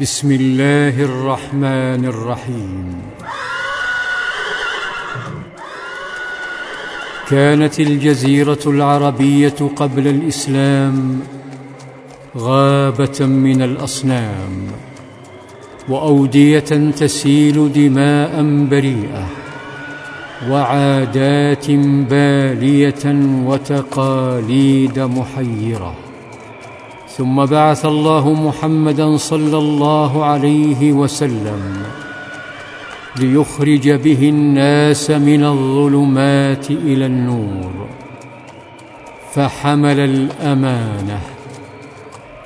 بسم الله الرحمن الرحيم. كانت الجزيرة العربية قبل الإسلام غابة من الأصنام وأودية تسيل دماء بريئة وعادات بالية وتقاليد محيرة. ثم بعث الله محمدا صلى الله عليه وسلم ليخرج به الناس من الظلمات إلى النور فحمل الأمانة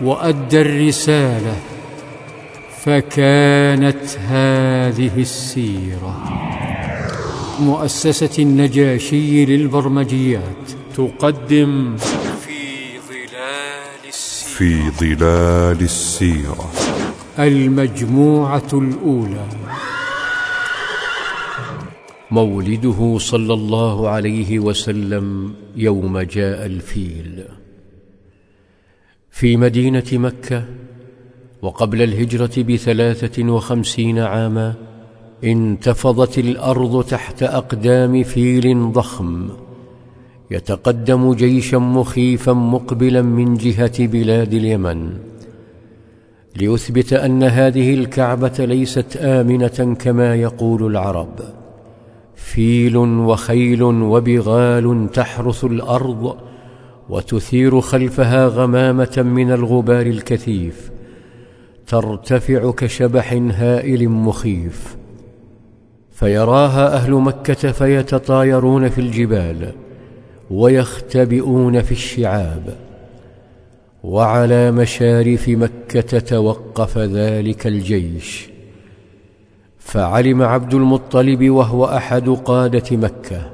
وأدى الرسالة فكانت هذه السيرة. مؤسسة النجاشي للبرمجيات تقدم في ظلال السيرة. المجموعة الأولى. مولده صلى الله عليه وسلم يوم جاء الفيل. في مدينة مكة وقبل الهجرة بثلاثة وخمسين عاما انتفضت الأرض تحت أقدام فيل ضخم. يتقدم جيشا مخيفا مقبلا من جهة بلاد اليمن ليثبت أن هذه الكعبة ليست آمنة كما يقول العرب. فيل وخيل وبغال تحرث الأرض وتثير خلفها غمامة من الغبار الكثيف ترتفع كشبح هائل مخيف. فيراها أهل مكة فيتطايرون في الجبال ويختبئون في الشعاب وعلى مشارف مكة توقف ذلك الجيش. فعلم عبد المطلب وهو أحد قادة مكة.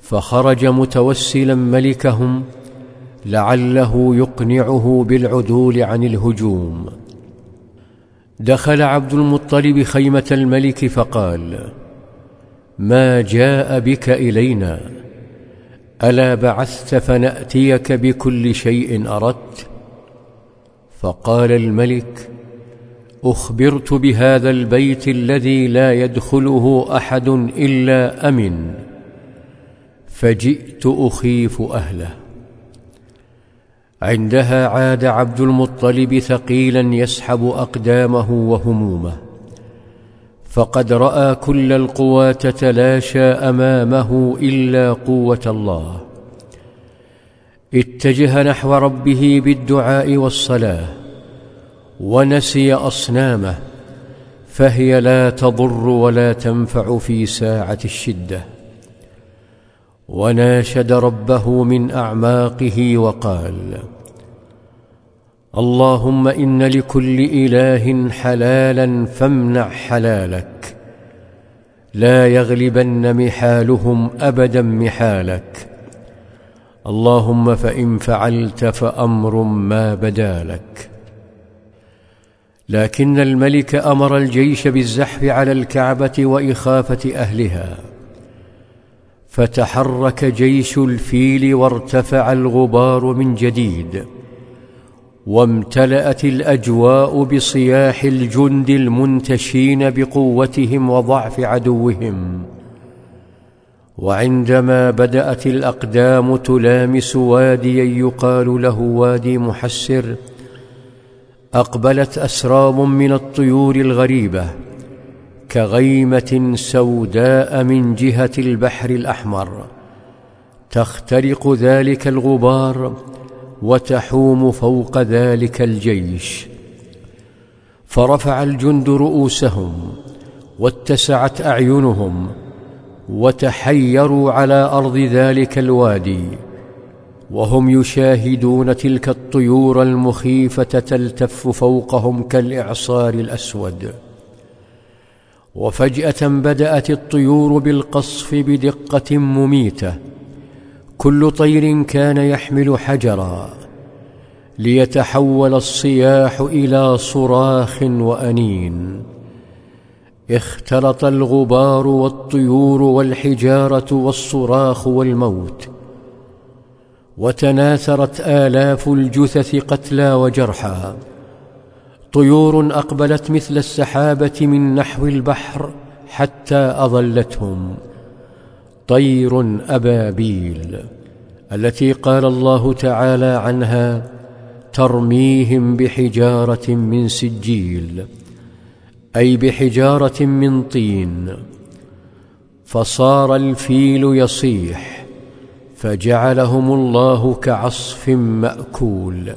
فخرج متوسلا ملكهم لعله يقنعه بالعدول عن الهجوم. دخل عبد المطلب خيمة الملك فقال ما جاء بك إلينا ألا بعثت فنأتيك بكل شيء أردت؟ فقال الملك أخبرت بهذا البيت الذي لا يدخله أحد إلا أمن فجئت أخيف أهله. عندها عاد عبد المطلب ثقيلا يسحب أقدامه وهمومه. فقد رأى كل القوى تتلاشى أمامه إلا قوة الله. اتجه نحو ربه بالدعاء والصلاة ونسي أصنامه فهي لا تضر ولا تنفع في ساعة الشدة. وناشد ربه من أعماقه وقال اللهم إن لكل إله حلالا فامنع حلالك. لا يغلبن محالهم أبدا محالك. اللهم فإن فعلت فأمر ما بدا لك لكن الملك أمر الجيش بالزحف على الكعبة وإخافة أهلها. فتحرك جيش الفيل وارتفع الغبار من جديد. وامتلأت الأجواء بصياح الجند المنتشين بقوتهم وضعف عدوهم. وعندما بدأت الأقدام تلامس واديا يقال له وادي محسر أقبلت اسراب من الطيور الغريبة كغيمة سوداء من جهة البحر الأحمر. تخترق ذلك الغبار وتحوم فوق ذلك الجيش. فرفع الجند رؤوسهم واتسعت أعينهم وتحيروا على أرض ذلك الوادي. وهم يشاهدون تلك الطيور المخيفة تلتف فوقهم كالإعصار الأسود. وفجأة بدأت الطيور بالقصف بدقة مميتة كل طير كان يحمل حجرا ليتحول الصياح إلى صراخ وأنين. اختلط الغبار والطيور والحجارة والصراخ والموت. وتناثرت آلاف الجثث قتلى وجرحى طيور أقبلت مثل السحابة من نحو البحر حتى أظلتهم. طير أبابيل التي قال الله تعالى عنها ترميهم بحجارة من سجيل أي بحجارة من طين. فصار الفيل يصيح فجعلهم الله كعصف مأكول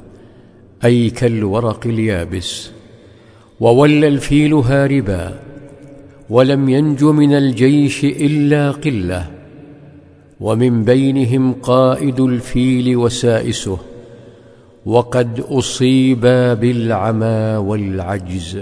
أي كالورق اليابس. وولى الفيل هاربا ولم ينج من الجيش إلا قلة. ومن بينهم قائد الفيل وسائسه وقد أصيبا بالعمى والعجز.